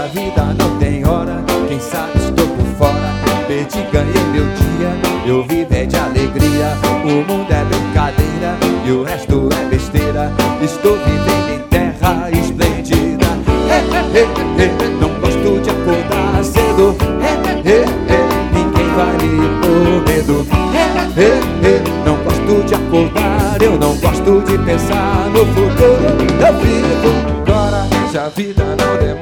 A vida não tem hora, quem sabe estou por fora. Perdi, ganhei meu dia, eu vivo é de alegria. O mundo é brincadeira e o resto é besteira. Estou vivendo em terra esplêndida. Hey, hey, hey, não gosto de acordar cedo. Ninguém vai me pôr medo. Não gosto de acordar, eu não gosto de pensar no futuro. Eu vivo agora, se a vida não demora,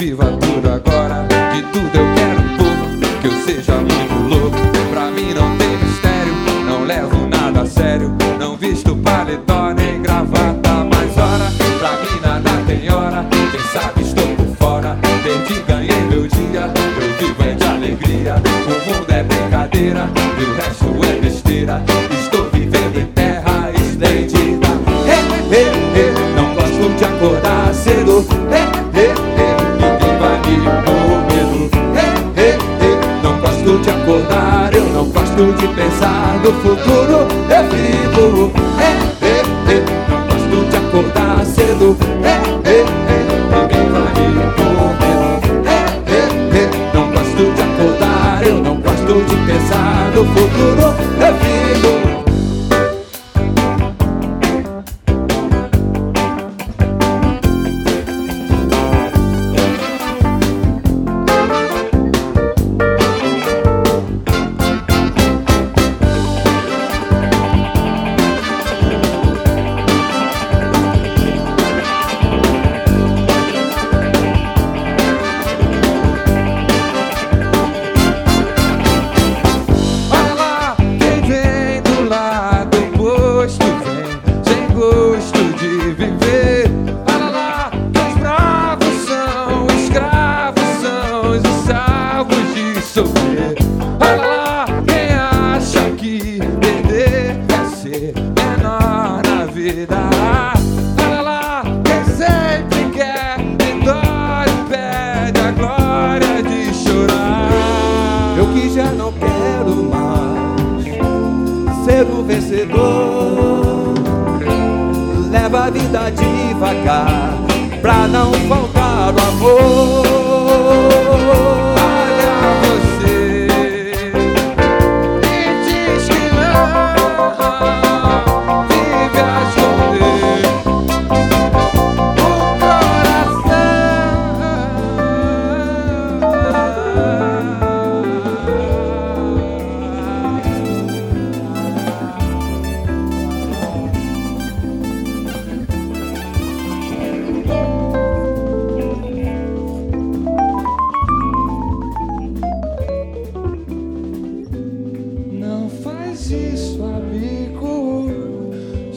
viva tudo agora, que tudo eu quero um pouco, que eu seja muito louco. Pra mim não tem mistério, não levo nada a sério, não visto paletó nem gravata, mas hora, pra mim nada tem hora, quem sabe estou por fora, perdi, ganhei meu dia, eu vivo é de alegria, o mundo é brincadeira, e o resto é besteira, estou vivendo em terra esplêndida. Hey, hey, hey, não gosto de acordar cedo. De pensar no futuro. Eu vivo. Hey, hey, hey, não gosto de acordar cedo. ele. Para lá, quem sempre quer vitória pede a glória de chorar. Eu que já não quero mais ser o vencedor. Leva a vida devagar pra não faltar o amor.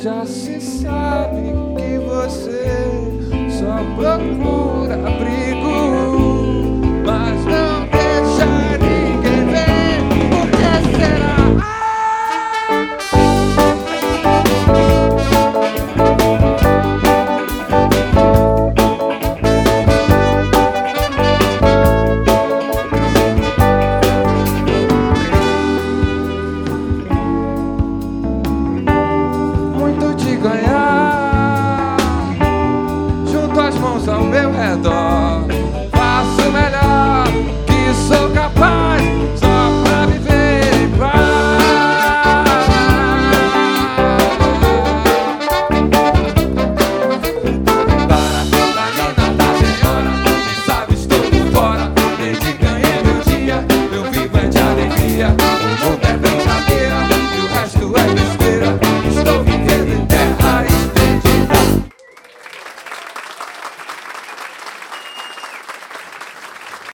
Já se sabe que você só procura abrigo. mãos ao meu redor.